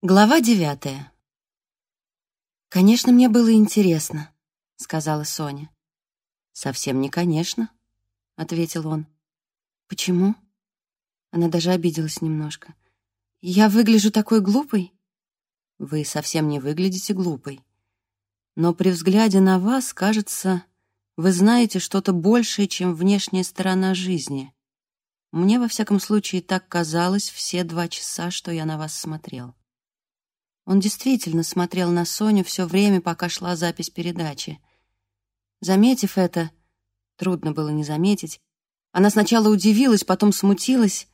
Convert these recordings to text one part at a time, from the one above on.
Глава девятая. «Конечно, мне было интересно», — сказала Соня. «Совсем не конечно», — ответил он. «Почему?» Она даже обиделась немножко. «Я выгляжу такой глупой?» «Вы совсем не выглядите глупой. Но при взгляде на вас, кажется, вы знаете что-то большее, чем внешняя сторона жизни. Мне, во всяком случае, так казалось все два часа, что я на вас смотрел». Он действительно смотрел на Соню все время, пока шла запись передачи. Заметив это, трудно было не заметить, она сначала удивилась, потом смутилась,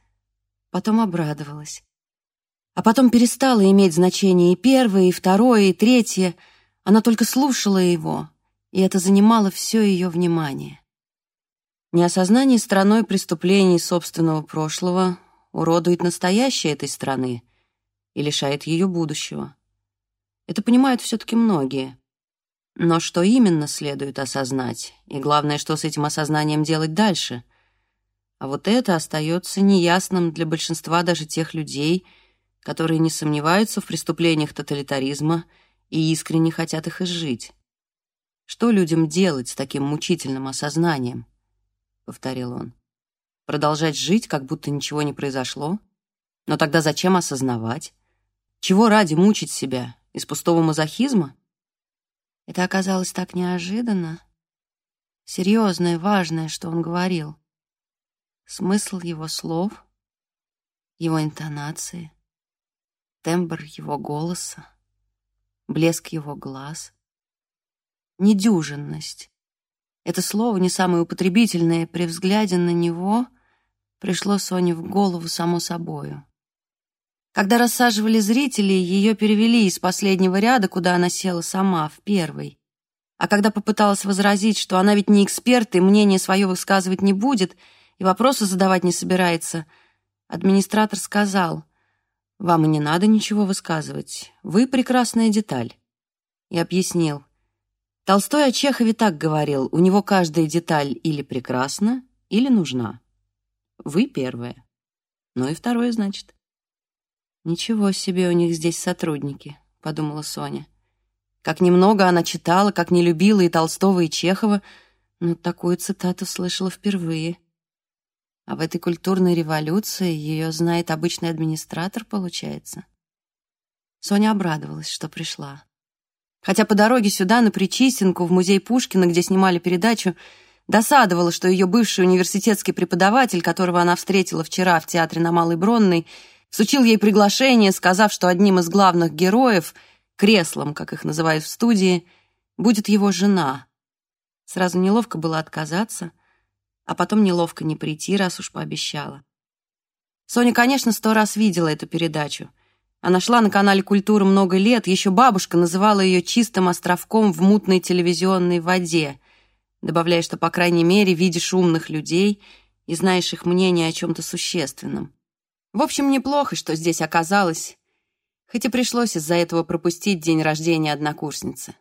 потом обрадовалась. А потом перестала иметь значение и первое, и второе, и третье. Она только слушала его, и это занимало все ее внимание. Неосознание страной преступлений собственного прошлого уродует настоящее этой страны — и лишает ее будущего. Это понимают все-таки многие. Но что именно следует осознать, и главное, что с этим осознанием делать дальше? А вот это остается неясным для большинства даже тех людей, которые не сомневаются в преступлениях тоталитаризма и искренне хотят их изжить. Что людям делать с таким мучительным осознанием? Повторил он. Продолжать жить, как будто ничего не произошло? Но тогда зачем осознавать? Чего ради мучить себя? Из пустого мазохизма? Это оказалось так неожиданно. Серьезное, важное, что он говорил. Смысл его слов, его интонации, тембр его голоса, блеск его глаз. Недюжинность. Это слово, не самое употребительное, при взгляде на него пришло Соне в голову само собою. Когда рассаживали зрителей, ее перевели из последнего ряда, куда она села сама, в первый. А когда попыталась возразить, что она ведь не эксперт и мнение свое высказывать не будет, и вопросы задавать не собирается, администратор сказал, «Вам и не надо ничего высказывать, вы прекрасная деталь». И объяснил, Толстой о Чехове так говорил, у него каждая деталь или прекрасна, или нужна. Вы первая. Ну и второе, значит. «Ничего себе у них здесь сотрудники», — подумала Соня. Как немного она читала, как не любила и Толстого, и Чехова, но такую цитату слышала впервые. А в этой культурной революции ее знает обычный администратор, получается. Соня обрадовалась, что пришла. Хотя по дороге сюда, на Причистенку, в музей Пушкина, где снимали передачу, досадовала, что ее бывший университетский преподаватель, которого она встретила вчера в театре на Малой Бронной, Сучил ей приглашение, сказав, что одним из главных героев, креслом, как их называют в студии, будет его жена. Сразу неловко было отказаться, а потом неловко не прийти, раз уж пообещала. Соня, конечно, сто раз видела эту передачу. Она шла на канале «Культура» много лет, еще бабушка называла ее чистым островком в мутной телевизионной воде, добавляя, что, по крайней мере, видишь умных людей и знаешь их мнение о чем-то существенном. В общем, неплохо, что здесь оказалось, хоть и пришлось из-за этого пропустить день рождения однокурсницы.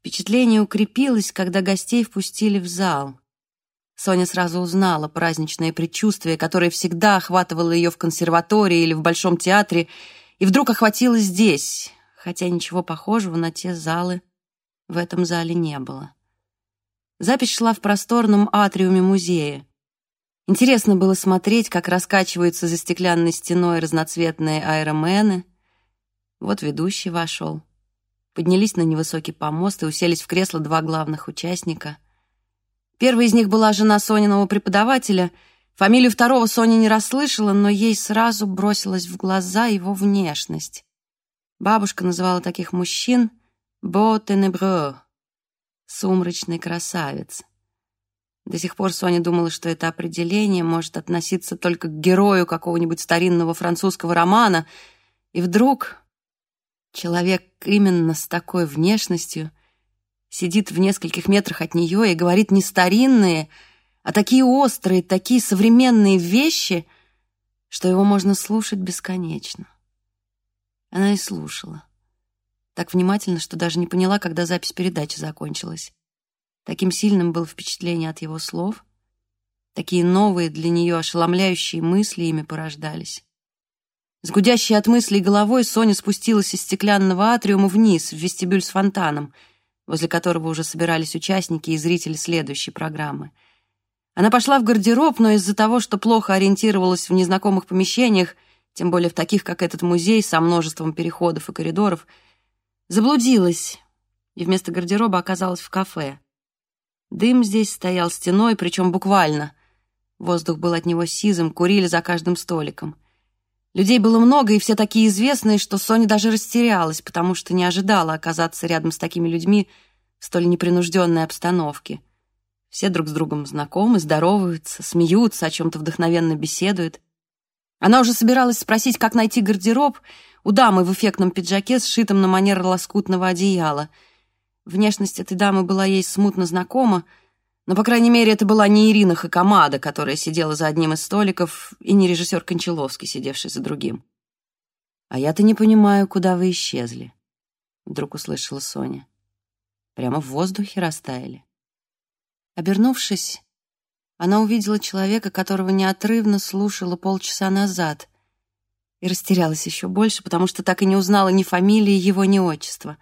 Впечатление укрепилось, когда гостей впустили в зал. Соня сразу узнала праздничное предчувствие, которое всегда охватывало ее в консерватории или в Большом театре, и вдруг охватило здесь, хотя ничего похожего на те залы в этом зале не было. Запись шла в просторном атриуме музея. Интересно было смотреть, как раскачиваются за стеклянной стеной разноцветные аэромены. Вот ведущий вошел. Поднялись на невысокий помост и уселись в кресло два главных участника. Первая из них была жена Сониного преподавателя. Фамилию второго Соня не расслышала, но ей сразу бросилась в глаза его внешность. Бабушка называла таких мужчин «beau ténébreux» — «сумрачный красавец». До сих пор Соня думала, что это определение может относиться только к герою какого-нибудь старинного французского романа, и вдруг человек именно с такой внешностью сидит в нескольких метрах от нее и говорит не старинные, а такие острые, такие современные вещи, что его можно слушать бесконечно. Она и слушала. Так внимательно, что даже не поняла, когда запись передачи закончилась. Таким сильным было впечатление от его слов. Такие новые для нее ошеломляющие мысли ими порождались. С гудящей от мыслей головой Соня спустилась из стеклянного атриума вниз, в вестибюль с фонтаном, возле которого уже собирались участники и зрители следующей программы. Она пошла в гардероб, но из-за того, что плохо ориентировалась в незнакомых помещениях, тем более в таких, как этот музей, со множеством переходов и коридоров, заблудилась и вместо гардероба оказалась в кафе. Дым здесь стоял стеной, причем буквально. Воздух был от него сизым, курили за каждым столиком. Людей было много, и все такие известные, что Соня даже растерялась, потому что не ожидала оказаться рядом с такими людьми в столь непринужденной обстановке. Все друг с другом знакомы, здороваются, смеются, о чем-то вдохновенно беседуют. Она уже собиралась спросить, как найти гардероб у дамы в эффектном пиджаке, сшитом на манер лоскутного одеяла. Внешность этой дамы была ей смутно знакома, но, по крайней мере, это была не Ирина Хакамада, которая сидела за одним из столиков, и не режиссер Кончаловский, сидевший за другим. «А я-то не понимаю, куда вы исчезли», — вдруг услышала Соня. «Прямо в воздухе растаяли». Обернувшись, она увидела человека, которого неотрывно слушала полчаса назад, и растерялась еще больше, потому что так и не узнала ни фамилии его, ни отчества.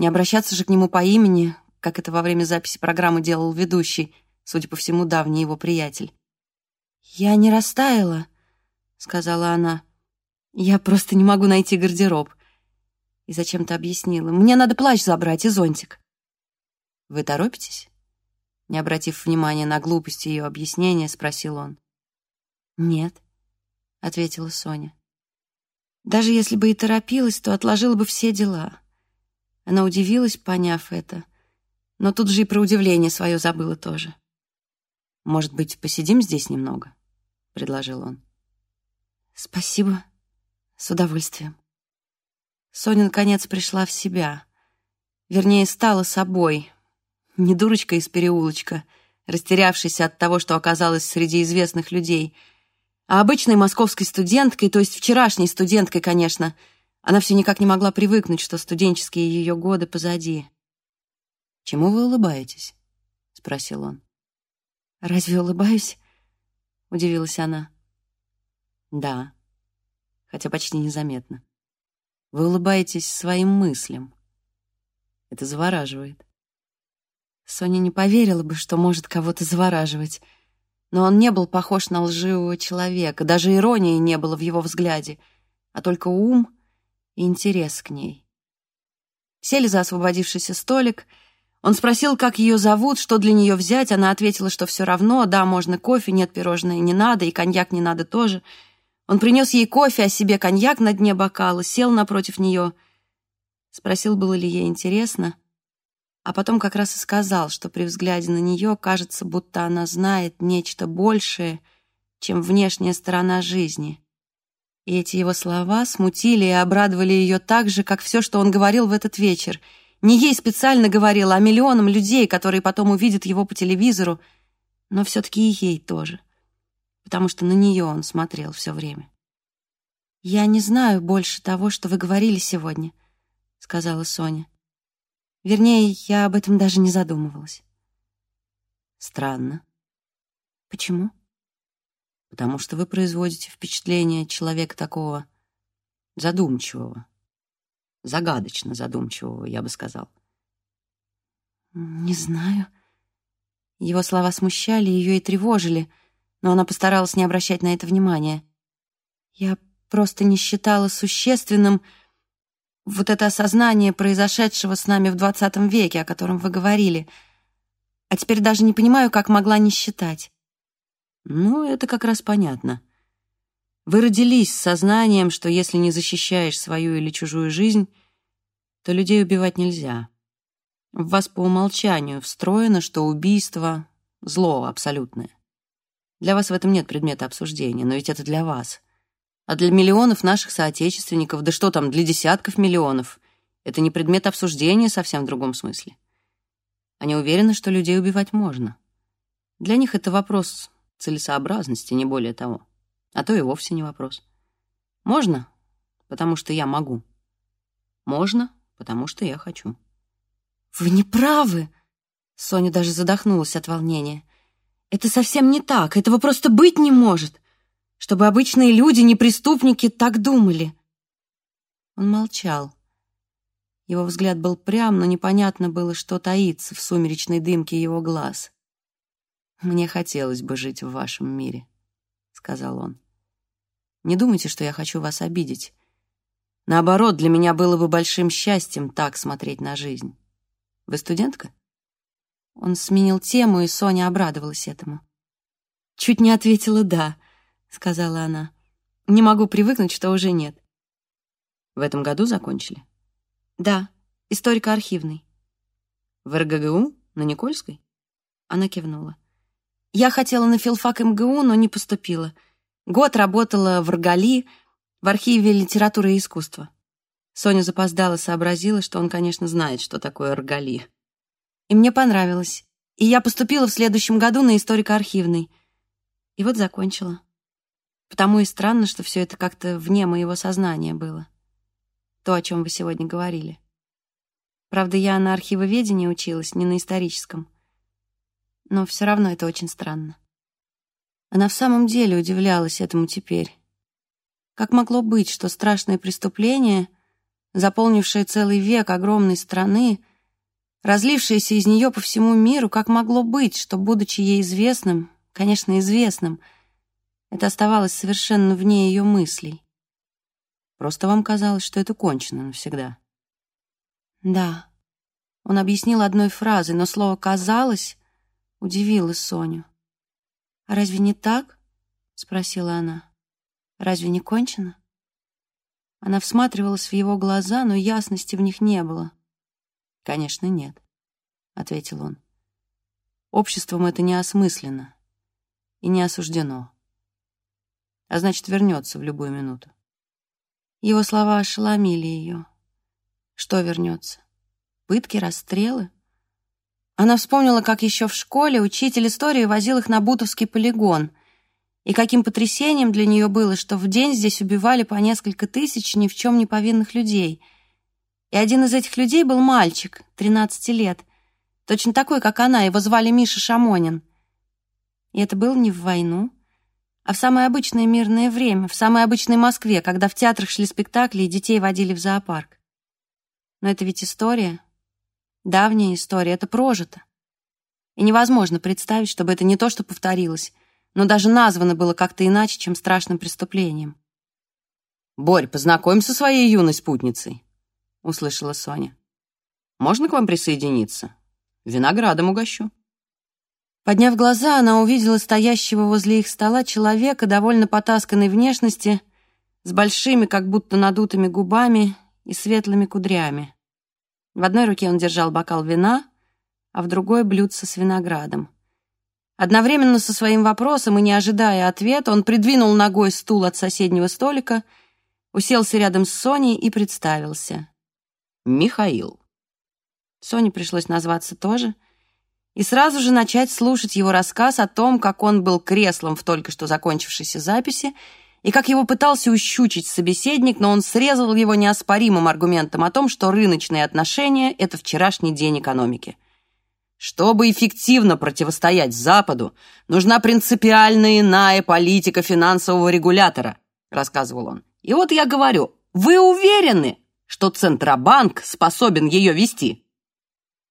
Не обращаться же к нему по имени, как это во время записи программы делал ведущий, судя по всему, давний его приятель. «Я не растаяла», — сказала она. «Я просто не могу найти гардероб». И зачем-то объяснила. «Мне надо плащ забрать и зонтик». «Вы торопитесь?» Не обратив внимания на глупость ее объяснения, спросил он. «Нет», — ответила Соня. «Даже если бы и торопилась, то отложила бы все дела». Она удивилась, поняв это, но тут же и про удивление свое забыла тоже. «Может быть, посидим здесь немного?» — предложил он. «Спасибо. С удовольствием». Соня, наконец, пришла в себя. Вернее, стала собой, не дурочка из переулочка, растерявшаяся от того, что оказалась среди известных людей, а обычной московской студенткой, то есть вчерашней студенткой, конечно. Она все никак не могла привыкнуть, что студенческие ее годы позади. «Чему вы улыбаетесь?» — спросил он. «Разве улыбаюсь?» — удивилась она. «Да, хотя почти незаметно. Вы улыбаетесь своим мыслям. Это завораживает. Соня не поверила бы, что может кого-то завораживать. Но он не был похож на лживого человека, даже иронии не было в его взгляде, а только ум интерес к ней. Сели за освободившийся столик. Он спросил, как ее зовут, что для нее взять. Она ответила, что все равно, да, можно кофе, нет, пирожное не надо, и коньяк не надо тоже. Он принес ей кофе, а себе коньяк на дне бокала, сел напротив нее. Спросил, было ли ей интересно — а потом как раз и сказал, что при взгляде на нее кажется, будто она знает нечто большее, чем внешняя сторона жизни. И эти его слова смутили и обрадовали ее так же, как все, что он говорил в этот вечер. Не ей специально говорил, а миллионам людей, которые потом увидят его по телевизору, но все-таки и ей тоже, потому что на нее он смотрел все время. «Я не знаю больше того, что вы говорили сегодня», — сказала Соня. Вернее, я об этом даже не задумывалась. Странно. Почему? Потому что вы производите впечатление человека такого задумчивого, загадочно задумчивого, я бы сказал. Не знаю. Его слова смущали ее и тревожили, но она постаралась не обращать на это внимания. Я просто не считала существенным, вот это осознание произошедшего с нами в двадцатом веке, о котором вы говорили. А теперь даже не понимаю, как могла не считать. Ну, это как раз понятно. Вы родились с сознанием, что если не защищаешь свою или чужую жизнь, то людей убивать нельзя. В вас по умолчанию встроено, что убийство — зло абсолютное. Для вас в этом нет предмета обсуждения, но ведь это для вас — а для миллионов наших соотечественников, да что там, для десятков миллионов, это не предмет обсуждения совсем в другом смысле. Они уверены, что людей убивать можно. Для них это вопрос целесообразности, не более того. А то и вовсе не вопрос. Можно, потому что я могу. Можно, потому что я хочу. «Вы не правы!» Соня даже задохнулась от волнения. «Это совсем не так. Этого просто быть не может. Чтобы обычные люди, не преступники, так думали. Он молчал. Его взгляд был прям, но непонятно было, что таится в сумеречной дымке его глаз. «Мне хотелось бы жить в вашем мире», — сказал он. «Не думайте, что я хочу вас обидеть. Наоборот, для меня было бы большим счастьем так смотреть на жизнь. Вы студентка?» Он сменил тему, и Соня обрадовалась этому. «Чуть не ответила «да», — сказала она. «Не могу привыкнуть, что уже нет». «В этом году закончили?» «Да, историко-архивный». «В РГГУ? На Никольской?» Она кивнула. «Я хотела на филфак МГУ, но не поступила. Год работала в РГАЛИ, в архиве литературы и искусства». Соня запоздала, сообразила, что он, конечно, знает, что такое РГАЛИ. И мне понравилось. И я поступила в следующем году на историко-архивный. И вот закончила. Потому и странно, что все это как-то вне моего сознания было то, о чем вы сегодня говорили. Правда, я на архивоведении училась, не на историческом. Но все равно это очень странно. Она в самом деле удивлялась этому теперь. Как могло быть, что страшное преступление, заполнившее целый век огромной страны, разлившееся из нее по всему миру, как могло быть, что, будучи ей известным, конечно, известным, это оставалось совершенно вне ее мыслей? Просто вам казалось, что это кончено навсегда. Да. Он объяснил одной фразой, но слово «казалось» удивило Соню. «А разве не так?» — спросила она. «Разве не кончено?» Она всматривалась в его глаза, но ясности в них не было. «Конечно, нет», — ответил он. «Обществом это не осмысленно и не осуждено, а значит, вернется в любую минуту. Его слова ошеломили ее. Что вернется? Пытки, расстрелы? Она вспомнила, как еще в школе учитель истории возил их на Бутовский полигон, и каким потрясением для нее было, что в день здесь убивали по несколько тысяч ни в чем не повинных людей. И один из этих людей был мальчик, 13 лет, точно такой, как она, его звали Миша Шамонин. И это было не в войну, а в самое обычное мирное время, в самой обычной Москве, когда в театрах шли спектакли и детей водили в зоопарк. Но это ведь история, давняя история, это прожито. И невозможно представить, чтобы это не то, что повторилось, но даже названо было как-то иначе, чем страшным преступлением. «Борь, познакомься со своей юной спутницей», — услышала Соня. «Можно к вам присоединиться? Виноградом угощу». Подняв глаза, она увидела стоящего возле их стола человека довольно потасканной внешности, с большими, как будто надутыми губами и светлыми кудрями. В одной руке он держал бокал вина, а в другой — блюдце с виноградом. Одновременно со своим вопросом и не ожидая ответа, он придвинул ногой стул от соседнего столика, уселся рядом с Соней и представился. «Михаил». Соне пришлось назваться тоже — и сразу же начать слушать его рассказ о том, как он был креслом в только что закончившейся записи, и как его пытался ущучить собеседник, но он срезал его неоспоримым аргументом о том, что рыночные отношения — это вчерашний день экономики. Чтобы эффективно противостоять Западу, нужна принципиально иная политика финансового регулятора, рассказывал он. И вот я говорю, вы уверены, что Центробанк способен ее вести?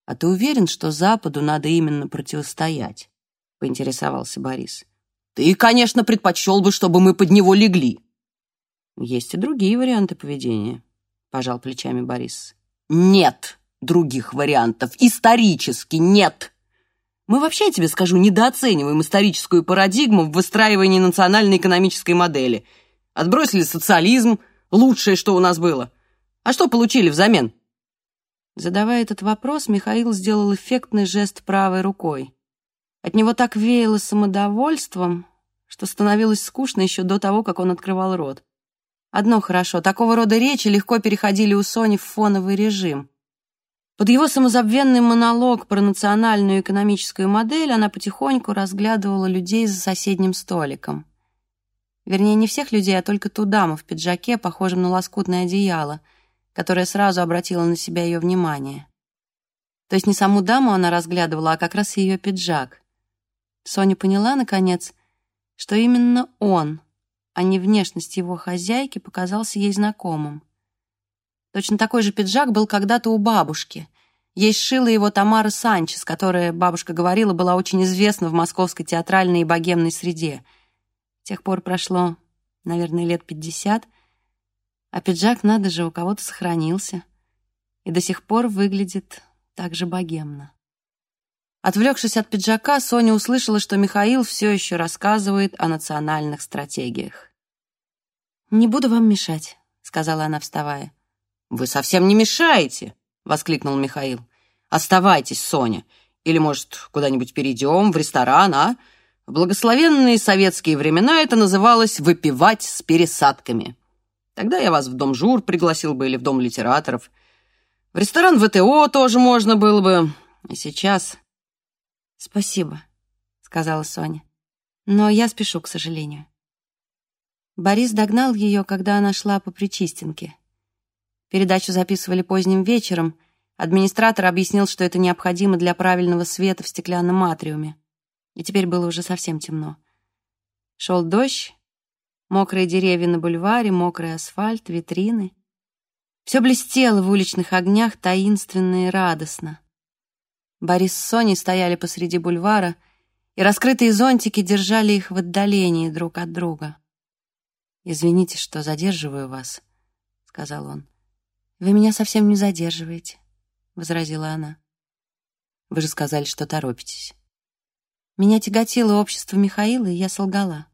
«А ты уверен, что Западу надо именно противостоять?» — поинтересовался Борис. «Ты, конечно, предпочел бы, чтобы мы под него легли». «Есть и другие варианты поведения», — пожал плечами Борис. «Нет других вариантов. Исторически нет!» Мы вообще, я тебе скажу, недооцениваем историческую парадигму в выстраивании национальной экономической модели. Отбросили социализм, лучшее, что у нас было. А что получили взамен? Задавая этот вопрос, Михаил сделал эффектный жест правой рукой. От него так веяло самодовольством, что становилось скучно еще до того, как он открывал рот. Одно хорошо, такого рода речи легко переходили у Сони в фоновый режим. Под его самозабвенный монолог про национальную экономическую модель она потихоньку разглядывала людей за соседним столиком. Вернее, не всех людей, а только ту даму в пиджаке, похожем на лоскутное одеяло — которая сразу обратила на себя ее внимание. То есть не саму даму она разглядывала, а как раз ее пиджак. Соня поняла, наконец, что именно он а не внешность его хозяйки, показался ей знакомым. Точно такой же пиджак был когда-то у бабушки. Ей сшила его Тамара Санчес, которая, бабушка говорила, была очень известна в московской театральной и богемной среде. С тех пор прошло, наверное, лет пятьдесят, а пиджак, надо же, у кого-то сохранился и до сих пор выглядит так же богемно. Отвлекшись от пиджака, Соня услышала, что Михаил все еще рассказывает о национальных стратегиях. «Не буду вам мешать», — сказала она, вставая. «Вы совсем не мешаете!» — воскликнул Михаил. «Оставайтесь, Соня. Или, может, куда-нибудь перейдем, в ресторан, а? В благословенные советские времена это называлось «выпивать с пересадками». Тогда я вас в Дом Жур пригласил бы или в Дом литераторов. В ресторан ВТО тоже можно было бы. А сейчас «Спасибо», — сказала Соня. «Но я спешу, к сожалению». Борис догнал ее, когда она шла по Причистенке. Передачу записывали поздним вечером. Администратор объяснил, что это необходимо для правильного света в стеклянном атриуме. И теперь было уже совсем темно. Шел дождь, мокрые деревья на бульваре, мокрый асфальт, витрины. Все блестело в уличных огнях таинственно и радостно. Борис с Соней стояли посреди бульвара, и раскрытые зонтики держали их в отдалении друг от друга. «Извините, что задерживаю вас», — сказал он. «Вы меня совсем не задерживаете», — возразила она. «Вы же сказали, что торопитесь». Меня тяготило общество Михаила, и я солгала.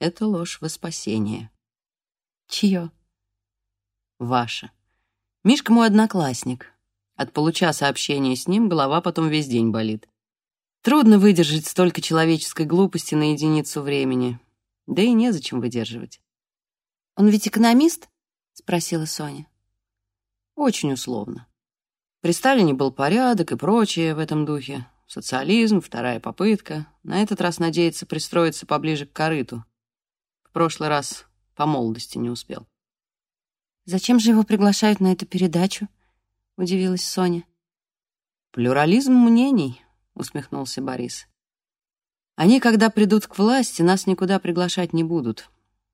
«Это ложь во спасение». «Чье?» «Ваше. Мишка мой одноклассник. От получа сообщения с ним голова потом весь день болит. Трудно выдержать столько человеческой глупости на единицу времени. Да и незачем выдерживать. «Он ведь экономист?» — спросила Соня. Очень условно. При Сталине был порядок и прочее в этом духе. Социализм, вторая попытка. На этот раз надеется пристроиться поближе к корыту. В прошлый раз по молодости не успел. «Зачем же его приглашают на эту передачу?» — удивилась Соня. «Плюрализм мнений», — усмехнулся Борис. «Они, когда придут к власти, нас никуда приглашать не будут.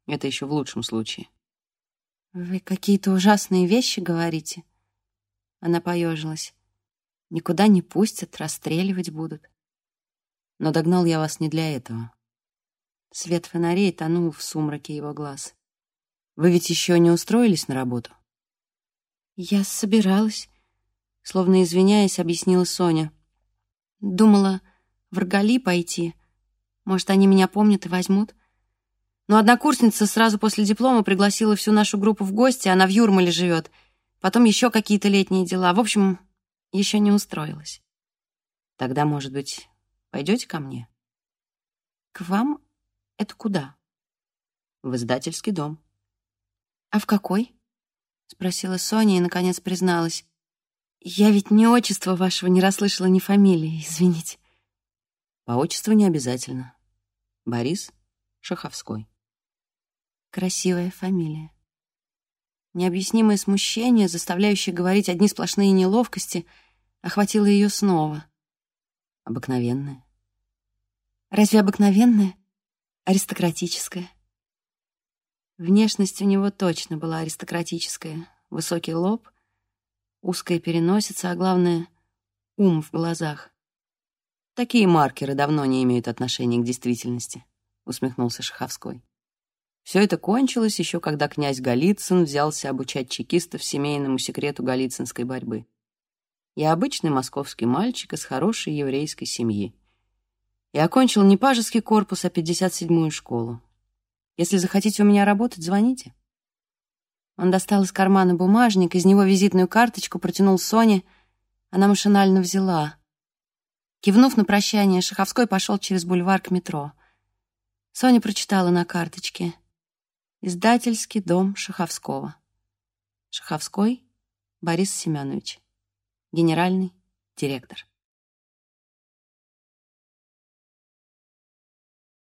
Это еще в лучшем случае». «Вы какие-то ужасные вещи говорите?» Она поежилась. «Никуда не пустят, расстреливать будут». «Но догнал я вас не для этого». Свет фонарей тонул в сумраке его глаз. «Вы ведь еще не устроились на работу?» «Я собиралась», — словно извиняясь, объяснила Соня. «Думала в Ргали пойти. Может, они меня помнят и возьмут. Но однокурсница сразу после диплома пригласила всю нашу группу в гости, она в Юрмале живет. Потом еще какие-то летние дела. В общем, еще не устроилась». «Тогда, может быть, пойдете ко мне?» «К вам? Это куда?» «В издательский дом». «А в какой?» — спросила Соня и, наконец, призналась. «Я ведь ни отчества вашего не расслышала, ни фамилии, извините». «По отчеству не обязательно. Борис Шаховской». Красивая фамилия. Необъяснимое смущение, заставляющее говорить одни сплошные неловкости, охватило ее снова. Обыкновенная. Разве обыкновенная? Аристократическая. Внешность у него точно была аристократическая. Высокий лоб, узкая переносица, а главное — ум в глазах. «Такие маркеры давно не имеют отношения к действительности», — усмехнулся Шаховской. Все это кончилось еще когда князь Голицын взялся обучать чекистов семейному секрету голицынской борьбы. Я обычный московский мальчик из хорошей еврейской семьи. Я окончил не пажеский корпус, а 57-ю школу. Если захотите у меня работать, звоните». Он достал из кармана бумажник, из него визитную карточку, протянул Соне. Она машинально взяла. Кивнув на прощание, Шаховской пошел через бульвар к метро. Соня прочитала на карточке. «Издательский дом Шаховского». Шаховской Борис Семенович, генеральный директор.